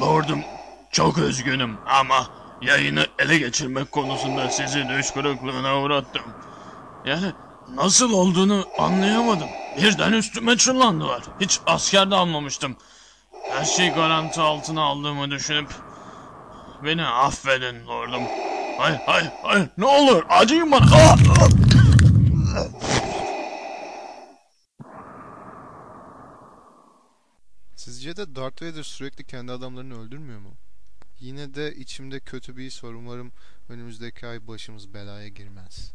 Lordum çok üzgünüm ama yayını ele geçirmek konusunda sizi düş kırıklığına uğrattım. Yani nasıl olduğunu anlayamadım. Birden üstüme çullandılar. Hiç asker de almamıştım. Her şeyi garanti altına aldığımı düşünüp beni affedin lordum. Hayır hayır hayır ne olur acıyın bana. Ah, ah! Sizce de Darth Vader sürekli kendi adamlarını öldürmüyor mu? Yine de içimde kötü bir his var. Umarım önümüzdeki ay başımız belaya girmez.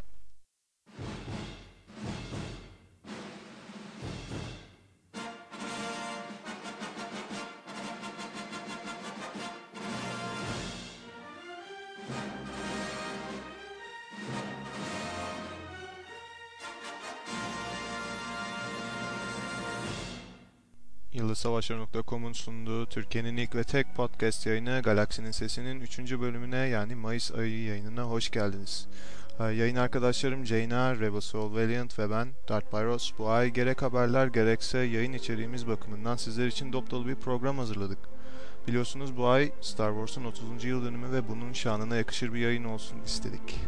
Yıldızsavaşları.com'un sunduğu Türkiye'nin ilk ve tek podcast yayını Galaksinin Sesi'nin 3. bölümüne yani Mayıs ayı yayınına hoş geldiniz. Ee, Yayın arkadaşlarım Ceyna, Rebel Soul Valiant ve ben Darth Byros bu ay gerek haberler gerekse yayın içeriğimiz bakımından sizler için dop dolu bir program hazırladık. Biliyorsunuz bu ay Star Wars'un 30. yıl dönümü ve bunun şanına yakışır bir yayın olsun istedik.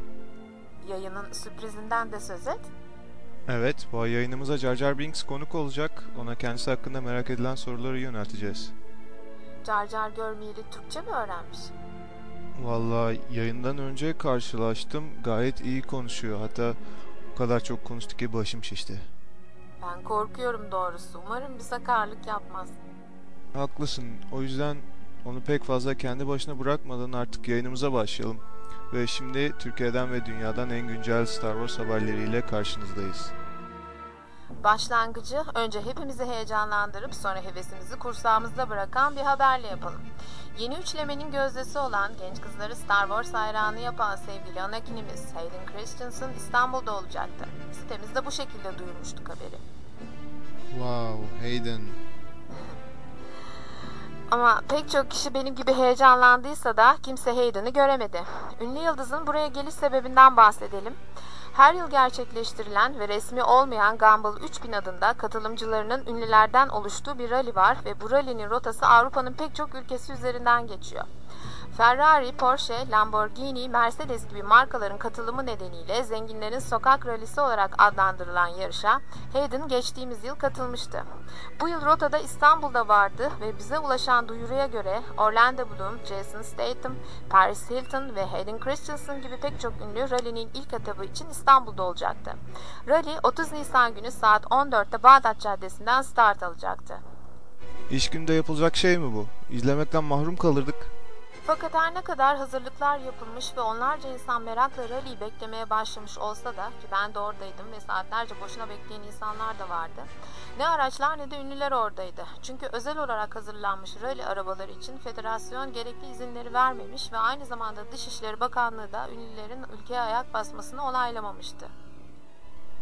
Yayının sürprizinden de söz et. Evet, bu ay yayınımıza Jar Jar Binks konuk olacak. Ona kendisi hakkında merak edilen soruları yönelteceğiz. Car Car görmeyeli Türkçe mi öğrenmiş? Vallahi yayından önce karşılaştım. Gayet iyi konuşuyor. Hatta o kadar çok konuştu ki başım şişti. Ben korkuyorum doğrusu. Umarım bir sakarlık yapmaz. Haklısın. O yüzden onu pek fazla kendi başına bırakmadan artık yayınımıza başlayalım. Ve şimdi Türkiye'den ve dünyadan en güncel Star Wars haberleriyle karşınızdayız. Başlangıcı önce hepimizi heyecanlandırıp sonra hevesimizi kursağımızda bırakan bir haberle yapalım. Yeni üçlemenin gözdesi olan genç kızları Star Wars hayranı yapan sevgili Anakin'imiz Hayden Christensen İstanbul'da olacaktı. Sitemizde bu şekilde duyurmuştuk haberi. Wow, Hayden. Ama pek çok kişi benim gibi heyecanlandıysa da kimse Hayden'ı göremedi. Ünlü yıldızın buraya geliş sebebinden bahsedelim. Her yıl gerçekleştirilen ve resmi olmayan Gumball 3000 adında katılımcılarının ünlülerden oluştuğu bir rally var ve bu rally'nin rotası Avrupa'nın pek çok ülkesi üzerinden geçiyor. Ferrari, Porsche, Lamborghini, Mercedes gibi markaların katılımı nedeniyle zenginlerin sokak rallisi olarak adlandırılan yarışa Hayden geçtiğimiz yıl katılmıştı. Bu yıl rotada İstanbul'da vardı ve bize ulaşan duyuruya göre Orlando Bloom, Jason Statham, Paris Hilton ve Hayden Christensen gibi pek çok ünlü rally'nin ilk etabı için İstanbul'da olacaktı. Rally 30 Nisan günü saat 14'te Bağdat Caddesi'nden start alacaktı. İş günde yapılacak şey mi bu? İzlemekten mahrum kalırdık. Fakat her ne kadar hazırlıklar yapılmış ve onlarca insan merakla rally'yi beklemeye başlamış olsa da ki ben de oradaydım ve saatlerce boşuna bekleyen insanlar da vardı. Ne araçlar ne de ünlüler oradaydı. Çünkü özel olarak hazırlanmış rally arabaları için federasyon gerekli izinleri vermemiş ve aynı zamanda Dışişleri Bakanlığı da ünlülerin ülkeye ayak basmasını onaylamamıştı.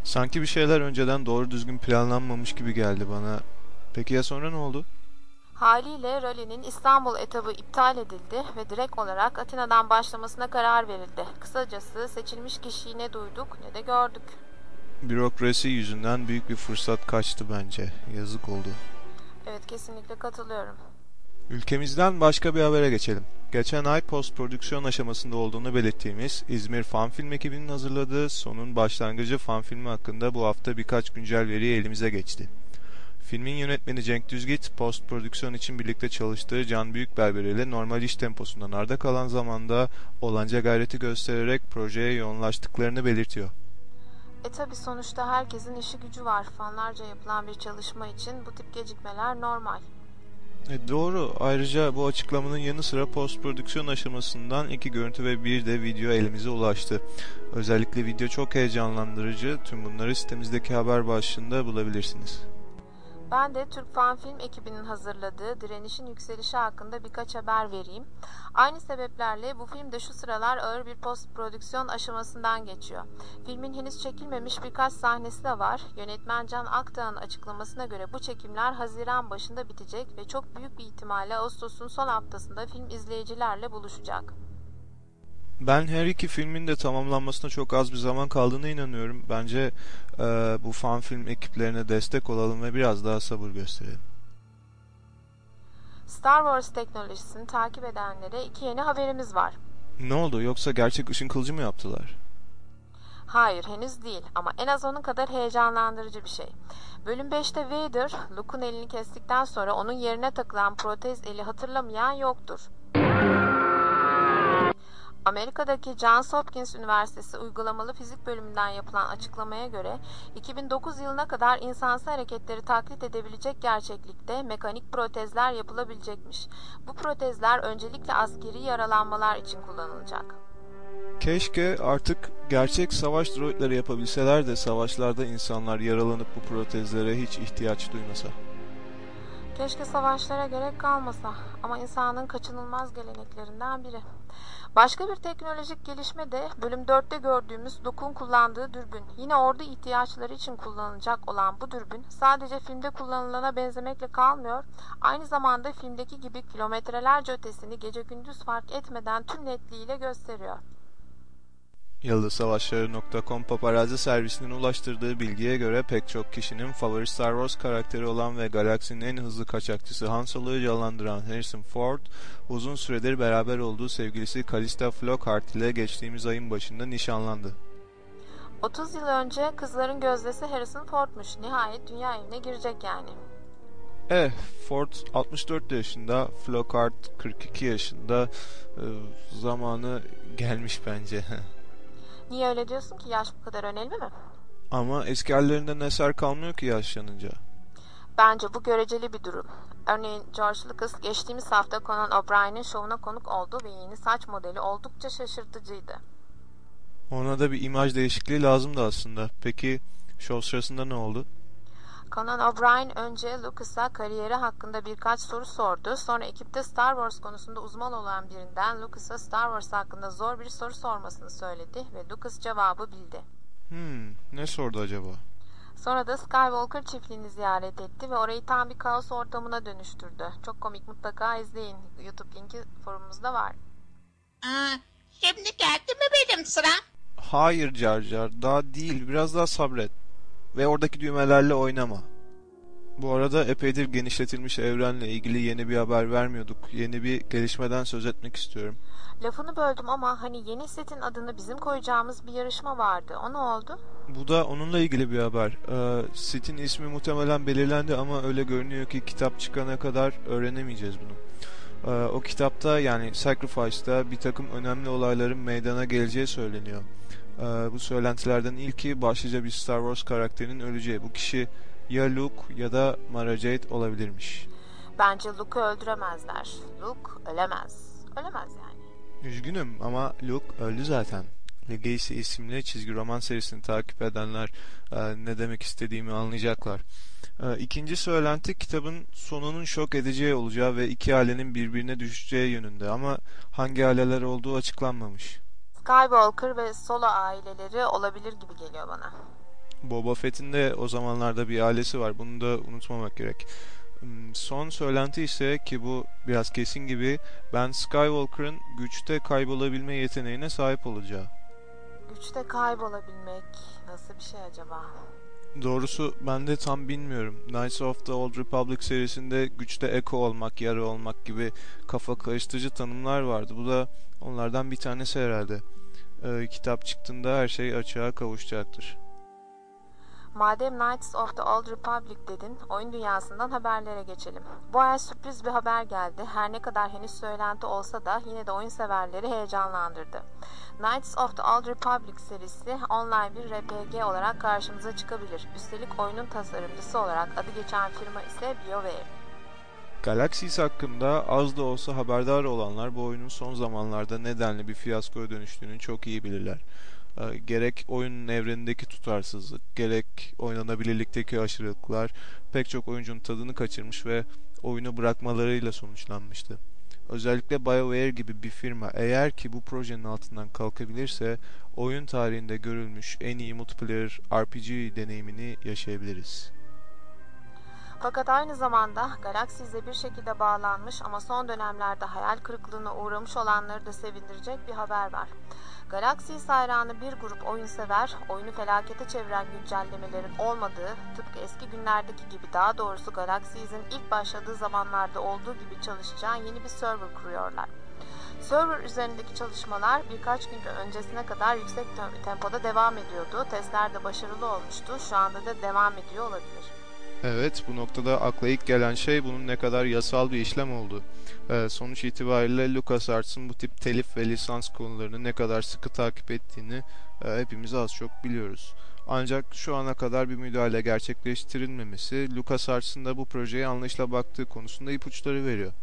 Sanki bir şeyler önceden doğru düzgün planlanmamış gibi geldi bana. Peki ya sonra ne oldu? Haliyle rally'nin İstanbul etabı iptal edildi ve direkt olarak Atina'dan başlamasına karar verildi. Kısacası seçilmiş kişiyi ne duyduk ne de gördük. Bürokrasi yüzünden büyük bir fırsat kaçtı bence. Yazık oldu. Evet kesinlikle katılıyorum. Ülkemizden başka bir habere geçelim. Geçen ay post prodüksiyon aşamasında olduğunu belirttiğimiz İzmir Fan Film ekibinin hazırladığı sonun başlangıcı fan filmi hakkında bu hafta birkaç güncel veri elimize geçti. Filmin yönetmeni Cenk Düzgit, post prodüksiyon için birlikte çalıştığı Can Büyükberber ile normal iş temposundan arda kalan zamanda olanca gayreti göstererek projeye yoğunlaştıklarını belirtiyor. E tabi sonuçta herkesin işi gücü var. Fanlarca yapılan bir çalışma için bu tip gecikmeler normal. E doğru. Ayrıca bu açıklamanın yanı sıra post prodüksiyon aşamasından iki görüntü ve bir de video elimize ulaştı. Özellikle video çok heyecanlandırıcı. Tüm bunları sitemizdeki haber başlığında bulabilirsiniz. Ben de Türk Fan Film ekibinin hazırladığı Direnişin Yükselişi hakkında birkaç haber vereyim. Aynı sebeplerle bu film de şu sıralar ağır bir post prodüksiyon aşamasından geçiyor. Filmin henüz çekilmemiş birkaç sahnesi de var. Yönetmen Can Aktağ'ın açıklamasına göre bu çekimler Haziran başında bitecek ve çok büyük bir ihtimalle Ağustos'un son haftasında film izleyicilerle buluşacak. Ben her iki filmin de tamamlanmasına çok az bir zaman kaldığına inanıyorum. Bence e, bu fan film ekiplerine destek olalım ve biraz daha sabır gösterelim. Star Wars teknolojisini takip edenlere iki yeni haberimiz var. Ne oldu yoksa gerçek ışın kılıcı mı yaptılar? Hayır henüz değil ama en az onun kadar heyecanlandırıcı bir şey. Bölüm 5'te Vader, Luke'un elini kestikten sonra onun yerine takılan protez eli hatırlamayan yoktur. Amerika'daki Johns Hopkins Üniversitesi Uygulamalı Fizik Bölümünden yapılan açıklamaya göre 2009 yılına kadar insansı hareketleri taklit edebilecek gerçeklikte mekanik protezler yapılabilecekmiş. Bu protezler öncelikle askeri yaralanmalar için kullanılacak. Keşke artık gerçek savaş droidleri yapabilseler de savaşlarda insanlar yaralanıp bu protezlere hiç ihtiyaç duymasa. Keşke savaşlara gerek kalmasa ama insanın kaçınılmaz geleneklerinden biri. Başka bir teknolojik gelişme de bölüm 4'te gördüğümüz Luke'un kullandığı dürbün. Yine ordu ihtiyaçları için kullanılacak olan bu dürbün sadece filmde kullanılana benzemekle kalmıyor. Aynı zamanda filmdeki gibi kilometrelerce ötesini gece gündüz fark etmeden tüm netliğiyle gösteriyor. YıldızSavaşları.com paparazzi servisinin ulaştırdığı bilgiye göre pek çok kişinin favori Star Wars karakteri olan ve galaksinin en hızlı kaçakçısı Han Solo'yu canlandıran Harrison Ford, uzun süredir beraber olduğu sevgilisi Calista Flockhart ile geçtiğimiz ayın başında nişanlandı. 30 yıl önce kızların gözdesi Harrison Ford'muş. Nihayet dünya evine girecek yani. Eh, Ford 64 yaşında, Flockhart 42 yaşında. Ee, zamanı gelmiş bence. Niye öyle diyorsun ki yaş bu kadar önemli mi? Ama eski hallerinden eser kalmıyor ki yaşlanınca. Bence bu göreceli bir durum. Örneğin George Lucas geçtiğimiz hafta Conan O'Brien'in şovuna konuk oldu ve yeni saç modeli oldukça şaşırtıcıydı. Ona da bir imaj değişikliği lazımdı aslında. Peki şov sırasında ne oldu? Conan O'Brien önce Lucas'a kariyeri hakkında birkaç soru sordu. Sonra ekipte Star Wars konusunda uzman olan birinden Lucas'a Star Wars hakkında zor bir soru sormasını söyledi ve Lucas cevabı bildi. Hmm, ne sordu acaba? Sonra da Skywalker çiftliğini ziyaret etti ve orayı tam bir kaos ortamına dönüştürdü. Çok komik mutlaka izleyin. YouTube linki forumumuzda var. Aa, şimdi geldi mi benim sıram? Hayır Car Car, daha değil. Biraz daha sabret. Ve oradaki düğmelerle oynama. Bu arada epeydir genişletilmiş evrenle ilgili yeni bir haber vermiyorduk. Yeni bir gelişmeden söz etmek istiyorum. Lafını böldüm ama hani yeni setin adını bizim koyacağımız bir yarışma vardı. O ne oldu? Bu da onunla ilgili bir haber. Ee, Sit'in ismi muhtemelen belirlendi ama öyle görünüyor ki kitap çıkana kadar öğrenemeyeceğiz bunu. Ee, o kitapta yani Sacrifice'da bir takım önemli olayların meydana geleceği söyleniyor. Ee, bu söylentilerden ilki başlıca bir Star Wars karakterinin öleceği. Bu kişi ya Luke ya da Mara Jade olabilirmiş. Bence Luke'u öldüremezler. Luke ölemez. Ölemez yani. Üzgünüm ama Luke öldü zaten. Legacy isimli çizgi roman serisini takip edenler e, ne demek istediğimi anlayacaklar. E, ikinci söylenti kitabın sonunun şok edeceği olacağı ve iki ailenin birbirine düşeceği yönünde ama hangi aileler olduğu açıklanmamış. Skywalker ve Solo aileleri olabilir gibi geliyor bana. Boba Fett'in de o zamanlarda bir ailesi var. Bunu da unutmamak gerek. Hmm, Son söylenti ise ki bu biraz kesin gibi ben Skywalker'ın güçte kaybolabilme yeteneğine sahip olacağı. Güçte kaybolabilmek nasıl bir şey acaba? Doğrusu ben de tam bilmiyorum. Knights of the Old Republic serisinde güçte Echo olmak, yarı olmak gibi kafa karıştırıcı tanımlar vardı. Bu da onlardan bir tanesi herhalde. Ee, kitap çıktığında her şey açığa kavuşacaktır. Madem Knights of the Old Republic dedin, oyun dünyasından haberlere geçelim. Bu ay sürpriz bir haber geldi. Her ne kadar henüz söylenti olsa da yine de oyun severleri heyecanlandırdı. Knights of the Old Republic serisi online bir RPG olarak karşımıza çıkabilir. Üstelik oyunun tasarımcısı olarak adı geçen firma ise BioWare. Galaxies hakkında az da olsa haberdar olanlar bu oyunun son zamanlarda nedenli bir fiyaskoya dönüştüğünü çok iyi bilirler. Ee, Gerek oyunun evrenindeki tutarsızlık, gerek oynanabilirlikteki aşırılıklar pek çok oyuncunun tadını kaçırmış ve oyunu bırakmalarıyla sonuçlanmıştı. Özellikle BioWare gibi bir firma eğer ki bu projenin altından kalkabilirse oyun tarihinde görülmüş en iyi multiplayer RPG deneyimini yaşayabiliriz. Fakat aynı zamanda Galaxy'ye bir şekilde bağlanmış ama son dönemlerde hayal kırıklığına uğramış olanları da sevindirecek bir haber var. Galaxy hayranı bir grup oyun sever, oyunu felakete çeviren güncellemelerin olmadığı, tıpkı eski günlerdeki gibi daha doğrusu Galaxy'nin ilk başladığı zamanlarda olduğu gibi çalışacağı yeni bir server kuruyorlar. Server üzerindeki çalışmalar birkaç gün öncesine kadar yüksek tempoda devam ediyordu. Testler de başarılı olmuştu. Şu anda da devam ediyor olabilir. Evet, bu noktada akla ilk gelen şey bunun ne kadar yasal bir işlem olduğu. Ee, sonuç itibariyle LucasArts'ın bu tip telif ve lisans konularını ne kadar sıkı takip ettiğini e, hepimiz az çok biliyoruz. Ancak şu ana kadar bir müdahale gerçekleştirilmemesi LucasArts'ın da bu projeye anlayışla baktığı konusunda ipuçları veriyor.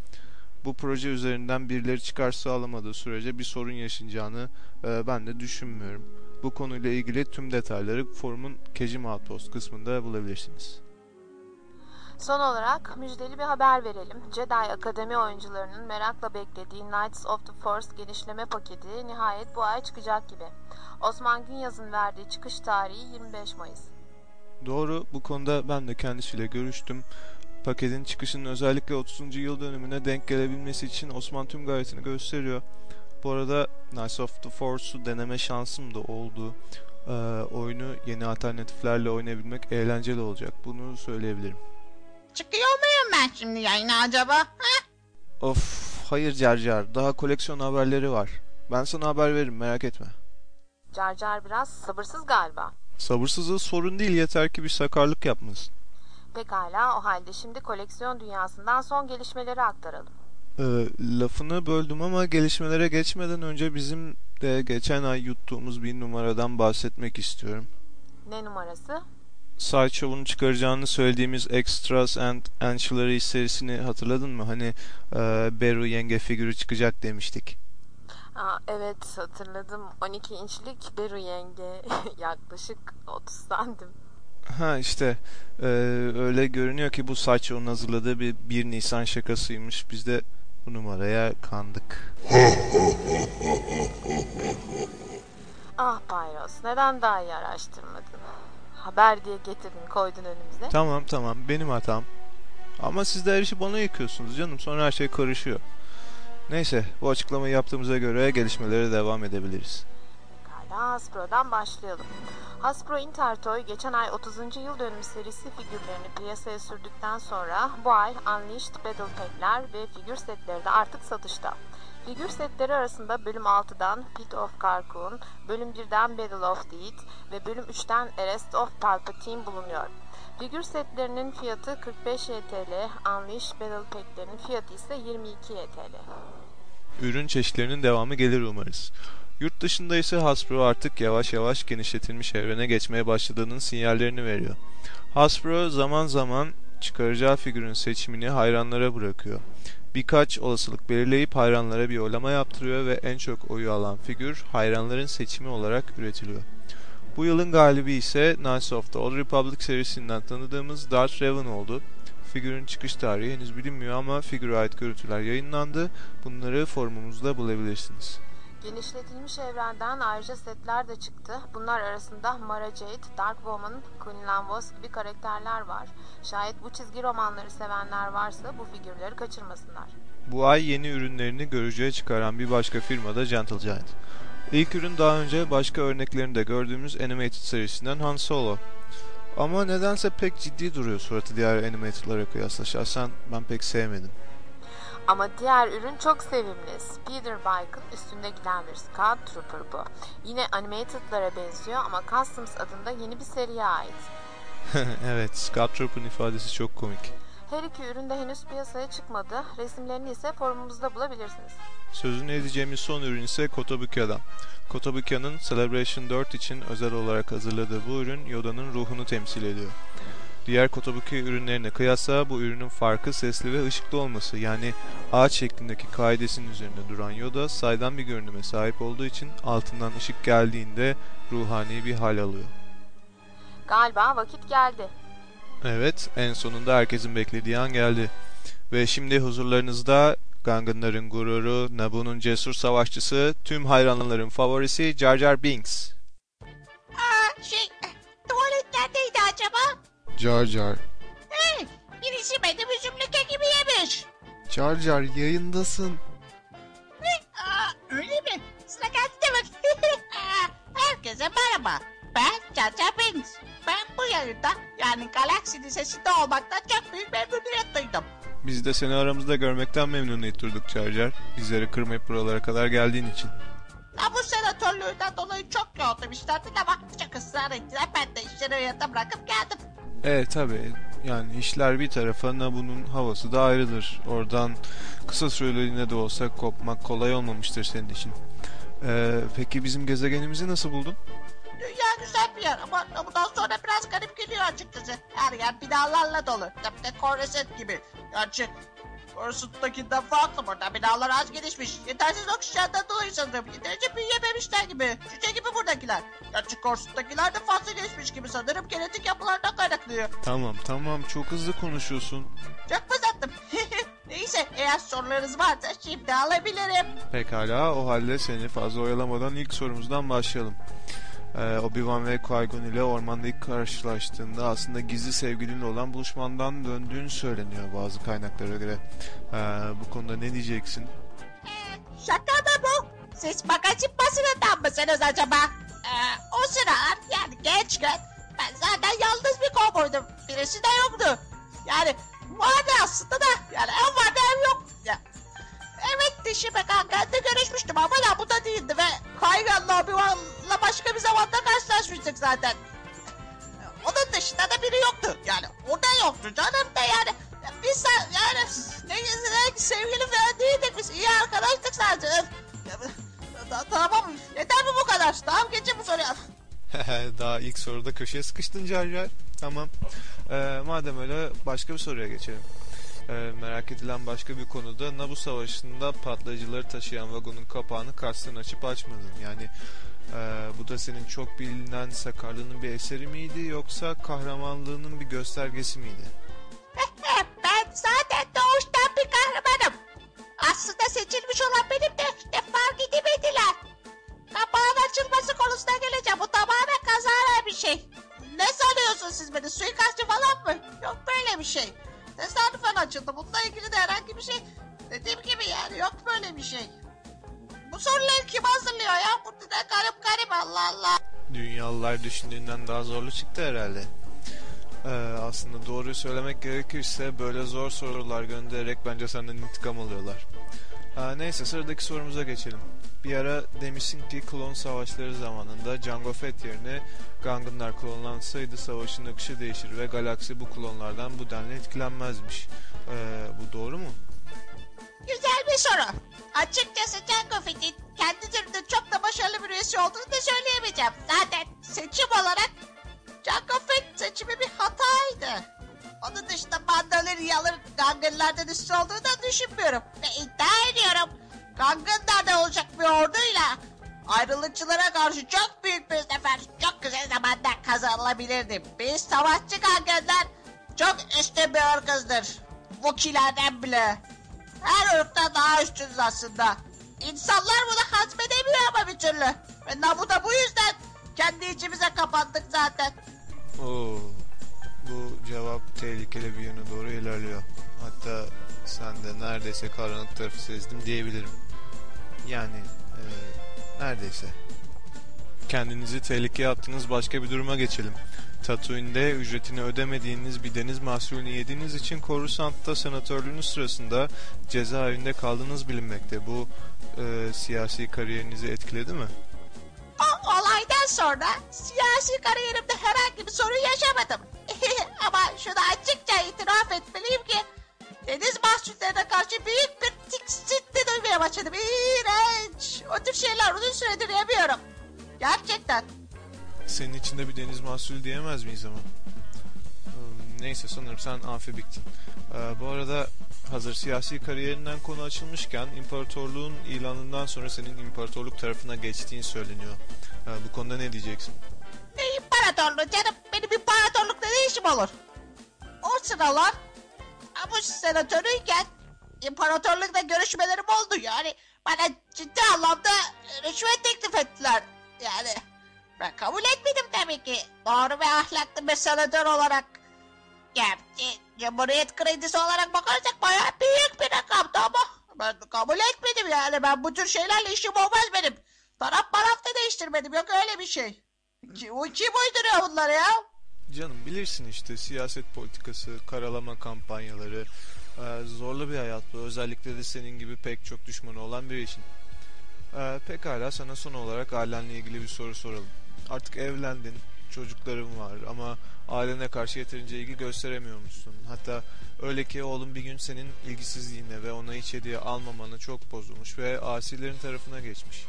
Bu proje üzerinden birileri çıkar sağlamadığı sürece bir sorun yaşayacağını e, ben de düşünmüyorum. Bu konuyla ilgili tüm detayları forumun Kejim Outpost kısmında bulabilirsiniz. Son olarak müjdeli bir haber verelim. Jedi Akademi oyuncularının merakla beklediği Knights of the Force genişleme paketi nihayet bu ay çıkacak gibi. Osman Günyaz'ın verdiği çıkış tarihi 25 Mayıs. Doğru, bu konuda ben de kendisiyle görüştüm. Paketin çıkışının özellikle 30. yıl dönümüne denk gelebilmesi için Osman tüm gayretini gösteriyor. Bu arada Knights of the Force'u deneme şansım da oldu. Ee, oyunu yeni alternatiflerle oynayabilmek eğlenceli olacak. Bunu söyleyebilirim. Çıkıyor muyum ben şimdi yayına acaba? Ha? Of, hayır Car Car. Daha koleksiyon haberleri var. Ben sana haber veririm merak etme. Car Car biraz sabırsız galiba. Sabırsızlığı sorun değil yeter ki bir sakarlık yapmasın. Pekala o halde şimdi koleksiyon dünyasından son gelişmeleri aktaralım. Ee, lafını böldüm ama gelişmelere geçmeden önce bizim de geçen ay yuttuğumuz bir numaradan bahsetmek istiyorum. Ne numarası? Sideshow'un çıkaracağını söylediğimiz Extras and Ancillary serisini hatırladın mı? Hani e, Beru yenge figürü çıkacak demiştik. Aa, evet hatırladım. 12 inçlik Beru yenge. Yaklaşık 30 santim. Ha işte e, öyle görünüyor ki bu Sideshow'un hazırladığı bir 1 Nisan şakasıymış. Biz de bu numaraya kandık. Ah Pyros neden daha iyi araştırmadın? Haber diye getirdin koydun önümüze. Tamam tamam benim hatam. Ama siz de her işi bana yıkıyorsunuz canım. Sonra her şey karışıyor. Neyse bu açıklamayı yaptığımıza göre gelişmelere devam edebiliriz. Pekala Hasbro'dan başlayalım. Hasbro Intertoy geçen ay 30. yıl dönümü serisi figürlerini piyasaya sürdükten sonra bu ay Unleashed Battle Pack'ler ve figür setleri de artık satışta. Figür setleri arasında bölüm 6'dan Pit of Carcoon, bölüm 1'den Battle of Death ve bölüm 3'ten Arrest of Palpatine bulunuyor. Figür setlerinin fiyatı 45 YTL, Unleashed Battle Pack'lerin fiyatı ise 22 YTL. Ürün çeşitlerinin devamı gelir umarız. Yurt dışında ise Hasbro artık yavaş yavaş genişletilmiş evrene geçmeye başladığının sinyallerini veriyor. Hasbro zaman zaman çıkaracağı figürün seçimini hayranlara bırakıyor. Birkaç olasılık belirleyip hayranlara bir oylama yaptırıyor ve en çok oyu alan figür hayranların seçimi olarak üretiliyor. Bu yılın galibi ise Knights of the Old Republic serisinden tanıdığımız Darth Revan oldu. Figürün çıkış tarihi henüz bilinmiyor ama figüre ait görüntüler yayınlandı. Bunları forumumuzda bulabilirsiniz. Genişletilmiş evrenden ayrıca setler de çıktı. Bunlar arasında Mara Jade, Dark Woman, Queen Lanvos gibi karakterler var. Şayet bu çizgi romanları sevenler varsa bu figürleri kaçırmasınlar. Bu ay yeni ürünlerini görücüye çıkaran bir başka firma da Gentle Giant. İlk ürün daha önce başka örneklerinde gördüğümüz Animated serisinden Han Solo. Ama nedense pek ciddi duruyor suratı diğer animated'lara kıyasla. Şahsen ben pek sevmedim. Ama diğer ürün çok sevimli. Speeder Bike'ın üstünde giden bir Scout Trooper bu. Yine animated'lara benziyor ama Customs adında yeni bir seriye ait. evet, Scout Trooper'ın ifadesi çok komik. Her iki ürün de henüz piyasaya çıkmadı. Resimlerini ise forumumuzda bulabilirsiniz. Sözünü edeceğimiz son ürün ise Kotobuka'dan. Kotobuka'nın Celebration 4 için özel olarak hazırladığı bu ürün Yoda'nın ruhunu temsil ediyor. Diğer Kotobuki ürünlerine kıyasla bu ürünün farkı sesli ve ışıklı olması. Yani ağaç şeklindeki kaidesinin üzerinde duran Yoda saydam bir görünüme sahip olduğu için altından ışık geldiğinde ruhani bir hal alıyor. Galiba vakit geldi. Evet, en sonunda herkesin beklediği an geldi. Ve şimdi huzurlarınızda Gungan'ların gururu, Naboo'nun cesur savaşçısı, tüm hayranların favorisi Jar Jar Binks. Aa, şey tuvalet Jar Jar. Hey, birisi benim üzümlü kekimi yemiş. Car Car yayındasın. Aa, öyle mi? Sıra geldi demek. Herkese merhaba. Ben Caca Binks. Ben bu yayında yani galaksinin sesinde olmaktan çok büyük memnuniyet duydum. Biz de seni aramızda görmekten memnuniyet duyduk Car Car. Bizleri kırmayıp buralara kadar geldiğin için. Ya bu senatörlüğünden dolayı çok yoğun işlerdi ama çok ısrar ettiler. Ben de işleri yanında bırakıp geldim. Evet tabi yani işler bir tarafa Nabu'nun havası da ayrıdır. Oradan kısa süreliğine de olsa kopmak kolay olmamıştır senin için. Ee, peki bizim gezegenimizi nasıl buldun? Dünya güzel bir yer ama bundan sonra biraz garip geliyor açıkçası. Her yer binalarla dolu. De Coruscant gibi. Gerçi Coruscant'takinden farklı burada. Binalar az gelişmiş. Yetersiz oksijenden dolayı sanırım. Yeterince büyüyememişler gibi. Cüce gibi buradakiler. Gerçi Coruscant'takiler de fazla gelişmiş gibi sanırım. Genetik yapılarından kaynaklıyor. Tamam tamam çok hızlı konuşuyorsun. Çok uzattım. Neyse eğer sorularınız varsa şimdi alabilirim. Pekala o halde seni fazla oyalamadan ilk sorumuzdan başlayalım. Ee, Obi-Wan ve Qui-Gon ile ormanda ilk karşılaştığında aslında gizli sevgilinle olan buluşmandan döndüğün söyleniyor bazı kaynaklara göre. Ee, bu konuda ne diyeceksin? Şaka mı bu? Siz magazin basınından mısınız acaba? Ee, o sıralar yani gençken ben zaten yalnız bir kovboydum. Birisi de yoktu. Yani vardı aslında da yani ev vardı ev yok. Ya. Evet dişime kankanda görüşmüştüm ama da bu da değildi ve Kaygan'la Obi-Wan'la başka bir zamanda karşılaşmıştık zaten. Onun dışında da biri yoktu. Yani o da yoktu canım da yani. Biz yani ne, ne sevgili falan değildik biz iyi arkadaştık sadece. Ya, ta- Tamam yeter mi bu kadar? Tamam geçin bu soruya. Daha ilk soruda köşeye sıkıştın Car. Tamam. Ee, madem öyle başka bir soruya geçelim. Ee, merak edilen başka bir konuda Nabu Savaşı'nda patlayıcıları taşıyan vagonun kapağını kasten açıp açmadın. Yani e, bu da senin çok bilinen sakarlığının bir eseri miydi yoksa kahramanlığının bir göstergesi miydi? ben zaten doğuştan bir kahramanım. Aslında seçilmiş olan benim de işte fark edemediler. Kapağın açılması konusuna geleceğim. Bu tamamen kazara bir şey. Ne sanıyorsun siz beni? Suikastçı falan mı? Yok böyle bir şey. Tesadüfen açıldı. Bununla ilgili de herhangi bir şey. Dediğim gibi yani yok böyle bir şey. Bu soruları kim hazırlıyor ya? Bu ne garip garip Allah Allah. Dünyalılar düşündüğünden daha zorlu çıktı herhalde. Ee, aslında doğruyu söylemek gerekirse böyle zor sorular göndererek bence senden intikam alıyorlar. Ha, neyse sıradaki sorumuza geçelim. Bir ara demişsin ki klon savaşları zamanında Jango Fett yerine Gunganlar klonlansaydı savaşın akışı değişir ve galaksi bu klonlardan bu denli etkilenmezmiş. Ee, bu doğru mu? Güzel bir soru. Açıkçası Django Fett'in kendi türünde çok da başarılı bir üyesi olduğunu da söyleyemeyeceğim. Zaten seçim olarak Django Fett seçimi bir hataydı. Onun dışında Mandaloriyalıların Ganganlardan üstü olduğunu da düşünmüyorum. Ve iddia ediyorum Ganganlardan olacak bir orduyla ayrılıkçılara karşı çok büyük bir zafer çok güzel zamanda kazanılabilirdi. Biz savaşçı Ganganlar çok üstün bir ırkızdır. Vukilerden bile. Her ırkta daha üstünüz aslında. İnsanlar bunu hazmedemiyor ama bir türlü. Ve Nabu da bu yüzden kendi içimize kapandık zaten. Oo, bu cevap tehlikeli bir yöne doğru ilerliyor. Hatta sen de neredeyse karanlık tarafı sezdim diyebilirim. Yani e, neredeyse. Kendinizi tehlikeye attığınız başka bir duruma geçelim. Tatooine'de ücretini ödemediğiniz bir deniz mahsulünü yediğiniz için Coruscant'ta senatörlüğünüz sırasında cezaevinde kaldığınız bilinmekte. Bu e, siyasi kariyerinizi etkiledi mi? O olaydan sonra siyasi kariyerimde herhangi bir sorun yaşamadım. Ama şunu açıkça itiraf etmeliyim ki deniz mahsullerine karşı büyük bir tiksinti duymaya başladım. İğrenç. O tür şeyler uzun süredir yemiyorum. Gerçekten. Senin içinde bir deniz mahsulü diyemez miyiz ama? Hmm, Neyse sanırım sen amfibiktin. Ee, bu arada hazır siyasi kariyerinden konu açılmışken imparatorluğun ilanından sonra senin imparatorluk tarafına geçtiğin söyleniyor. Ee, bu konuda ne diyeceksin? Ne imparatorluğu canım? Benim imparatorlukta ne işim olur? O sıralar bu senatörüyken imparatorlukla görüşmelerim oldu yani. Bana ciddi anlamda rüşvet teklif ettiler. Yani ben kabul etmedim tabii ki. Doğru ve ahlaklı bir senatör olarak Ya, e, Cumhuriyet kredisi olarak bakarsak bayağı büyük bir rakamdı ama ben kabul etmedim yani. Ben bu tür şeylerle işim olmaz benim. Taraf maraf da değiştirmedim. Yok öyle bir şey. Kim, kim uyduruyor bunları ya? Canım bilirsin işte siyaset politikası, karalama kampanyaları, e, zorlu bir hayat bu. Özellikle de senin gibi pek çok düşmanı olan biri için. E, pekala sana son olarak ailenle ilgili bir soru soralım. Artık evlendin, çocukların var ama ailene karşı yeterince ilgi gösteremiyor musun? Hatta öyle ki oğlum bir gün senin ilgisizliğine ve ona hiç hediye almamanı çok bozulmuş ve asilerin tarafına geçmiş.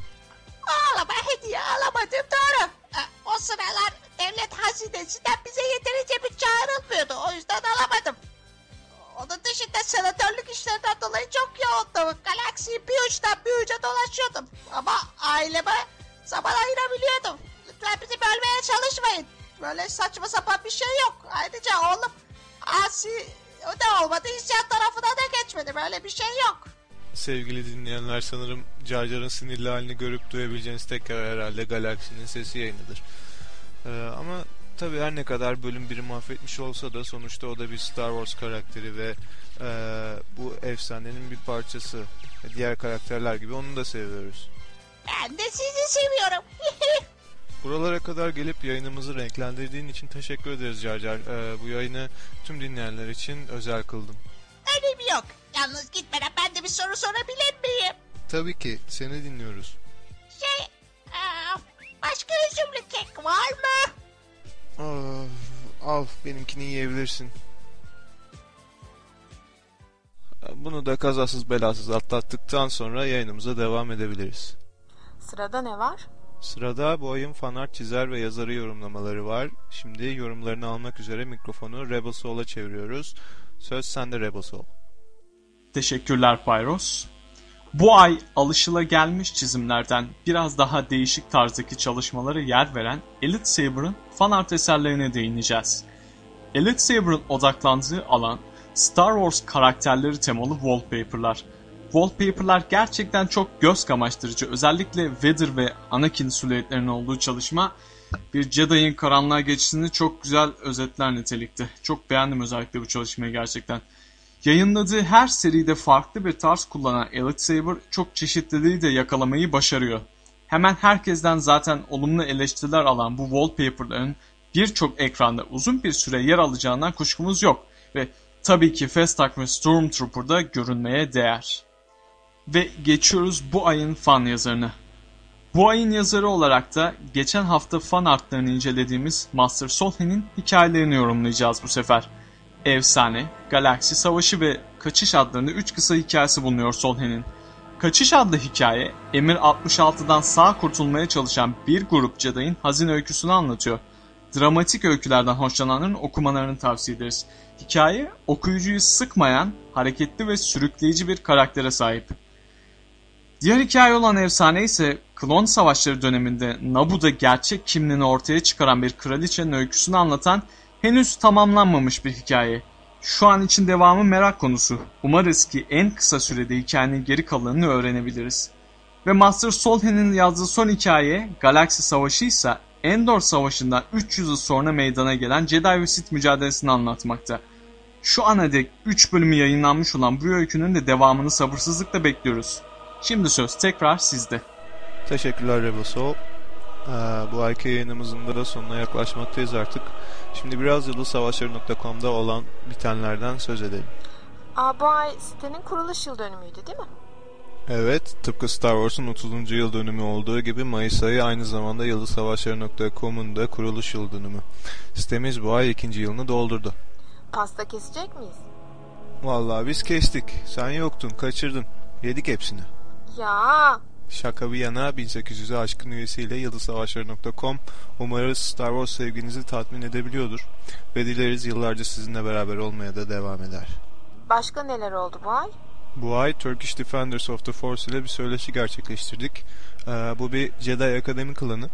Ağlama hediye alamadım doğru. E, O sıralar devlet hazinesinden bize yeterince bir çağrılmıyordu. O yüzden alamadım. Onun dışında senatörlük işlerinden dolayı çok yoğundum. Galaksiyi bir uçtan bir uca dolaşıyordum. Ama aileme zaman ayırabiliyordum. Lütfen bizi bölmeye çalışmayın. Böyle saçma sapan bir şey yok. Ayrıca oğlum asi o da olmadı. İsyan tarafına da geçmedi. Böyle bir şey yok. Sevgili dinleyenler sanırım Jar Jar'ın sinirli halini görüp duyabileceğiniz tek yer herhalde Galaksinin sesi yayınıdır. Ee, ama tabii her ne kadar bölüm biri mahvetmiş olsa da sonuçta o da bir Star Wars karakteri ve e, bu efsanenin bir parçası. Diğer karakterler gibi onu da seviyoruz. Ben de sizi seviyorum. Buralara kadar gelip yayınımızı renklendirdiğin için teşekkür ederiz Jar. Ee, bu yayını tüm dinleyenler için özel kıldım. Önemi yok. Yalnız gitmeden ben de bir soru sorabilir miyim? Tabii ki seni dinliyoruz. Şey, üzümlü kek var mı? Of, al benimkini yiyebilirsin. Bunu da kazasız belasız atlattıktan sonra yayınımıza devam edebiliriz. Sırada ne var? Sırada bu ayın fanart çizer ve yazarı yorumlamaları var. Şimdi yorumlarını almak üzere mikrofonu Rebel Soul'a çeviriyoruz. Söz sende Rebel Soul. Teşekkürler Pyros. Bu ay alışılagelmiş çizimlerden biraz daha değişik tarzdaki çalışmalara yer veren Elite Saber'ın fan art eserlerine değineceğiz. Elite Saber'ın odaklandığı alan Star Wars karakterleri temalı wallpaper'lar. Wallpaper'lar gerçekten çok göz kamaştırıcı. Özellikle Vader ve Anakin silüetlerinin olduğu çalışma bir Jedi'ın karanlığa geçişini çok güzel özetler nitelikte. Çok beğendim özellikle bu çalışmayı gerçekten. Yayınladığı her seride farklı bir tarz kullanan Elite Saber çok çeşitliliği de yakalamayı başarıyor. Hemen herkesten zaten olumlu eleştiriler alan bu wallpaper'ların birçok ekranda uzun bir süre yer alacağından kuşkumuz yok ve tabii ki Festak ve Stormtrooper'da görünmeye değer. Ve geçiyoruz bu ayın fan yazarına. Bu ayın yazarı olarak da geçen hafta fan artlarını incelediğimiz Master Solheim'in hikayelerini yorumlayacağız bu sefer. Efsane, Galaksi Savaşı ve Kaçış adlarında 3 kısa hikayesi bulunuyor Solheim'in. Kaçış adlı hikaye, Emir 66'dan sağ kurtulmaya çalışan bir grup cadayın hazin öyküsünü anlatıyor. Dramatik öykülerden hoşlananların okumalarını tavsiye ederiz. Hikaye, okuyucuyu sıkmayan, hareketli ve sürükleyici bir karaktere sahip. Diğer hikaye olan efsane ise Klon Savaşları döneminde Naboo'da gerçek kimliğini ortaya çıkaran bir kraliçenin öyküsünü anlatan henüz tamamlanmamış bir hikaye. Şu an için devamı merak konusu. Umarız ki en kısa sürede hikayenin geri kalanını öğrenebiliriz. Ve Master Solheim'in yazdığı son hikaye Galaksi Savaşı ise Endor Savaşı'ndan 300 yıl sonra meydana gelen Jedi ve Sith mücadelesini anlatmakta. Şu ana dek 3 bölümü yayınlanmış olan bu öykünün de devamını sabırsızlıkla bekliyoruz. Şimdi söz tekrar sizde. Teşekkürler Rebel Soul. Ee, bu ayki yayınımızın da sonuna yaklaşmaktayız artık. Şimdi biraz yıldızsavaşları.com'da olan bitenlerden söz edelim. Aa, bu ay sitenin kuruluş yıl dönümüydü değil mi? Evet, tıpkı Star Wars'un 30. yıl dönümü olduğu gibi Mayıs ayı aynı zamanda yıldızsavaşları.com'un da kuruluş yıl dönümü. Sitemiz bu ay ikinci yılını doldurdu. Pasta kesecek miyiz? Vallahi biz kestik. Sen yoktun, kaçırdın. Yedik hepsini. Ya Şaka bir yana 1800'e aşkın üyesiyle yıldızsavaşları.com umarız Star Wars sevginizi tatmin edebiliyordur ve dileriz yıllarca sizinle beraber olmaya da devam eder. başka neler oldu bu ay? Bu ay Turkish Defenders of the Force ile bir söyleşi gerçekleştirdik. Ee, bu bir Jedi Akademi klanı.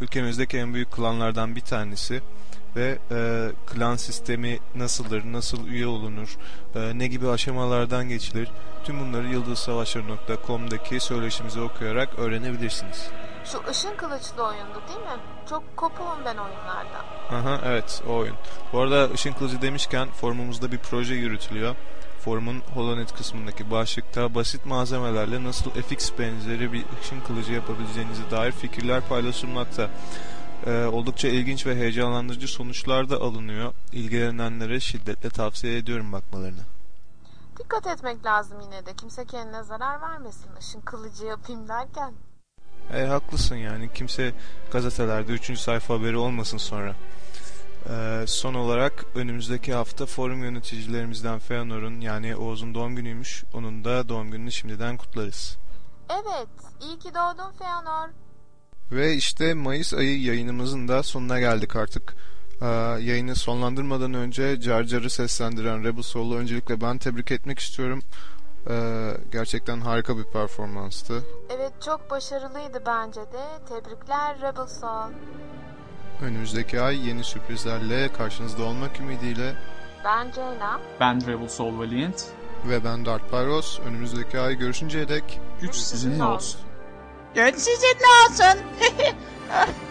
Ülkemizdeki en büyük klanlardan bir tanesi ve e, klan sistemi nasıldır, nasıl üye olunur, e, ne gibi aşamalardan geçilir tüm bunları yıldızsavaşları.com'daki söyleşimizi okuyarak öğrenebilirsiniz. Şu ışın kılıçlı oyundu değil mi? Çok kopuğum ben oyunlardan. Aha evet o oyun. Bu arada ışın kılıcı demişken forumumuzda bir proje yürütülüyor. Forumun HoloNet kısmındaki başlıkta basit malzemelerle nasıl FX benzeri bir ışın kılıcı yapabileceğinize dair fikirler paylaşılmakta. Ee, oldukça ilginç ve heyecanlandırıcı sonuçlar da alınıyor. İlgilenenlere şiddetle tavsiye ediyorum bakmalarını. Dikkat etmek lazım yine de. Kimse kendine zarar vermesin ışın kılıcı yapayım derken. E, haklısın yani kimse gazetelerde 3. sayfa haberi olmasın sonra. Ee, son olarak önümüzdeki hafta forum yöneticilerimizden Feanor'un yani Oğuz'un doğum günüymüş. Onun da doğum gününü şimdiden kutlarız. Evet, iyi ki doğdun Feanor. Ve işte Mayıs ayı yayınımızın da sonuna geldik artık. Ee, yayını sonlandırmadan önce Car Car'ı seslendiren Rebel Soul'u öncelikle ben tebrik etmek istiyorum. Ee, gerçekten harika bir performanstı. Evet, çok başarılıydı bence de. Tebrikler Rebel Soul. Önümüzdeki ay yeni sürprizlerle karşınızda olmak ümidiyle Ben Ceyla. Ben Rebel Soul Valiant. ve ben Dark Pyros. Önümüzdeki ay görüşünceye dek Güç sizinle olsun. Güç sizinle olsun.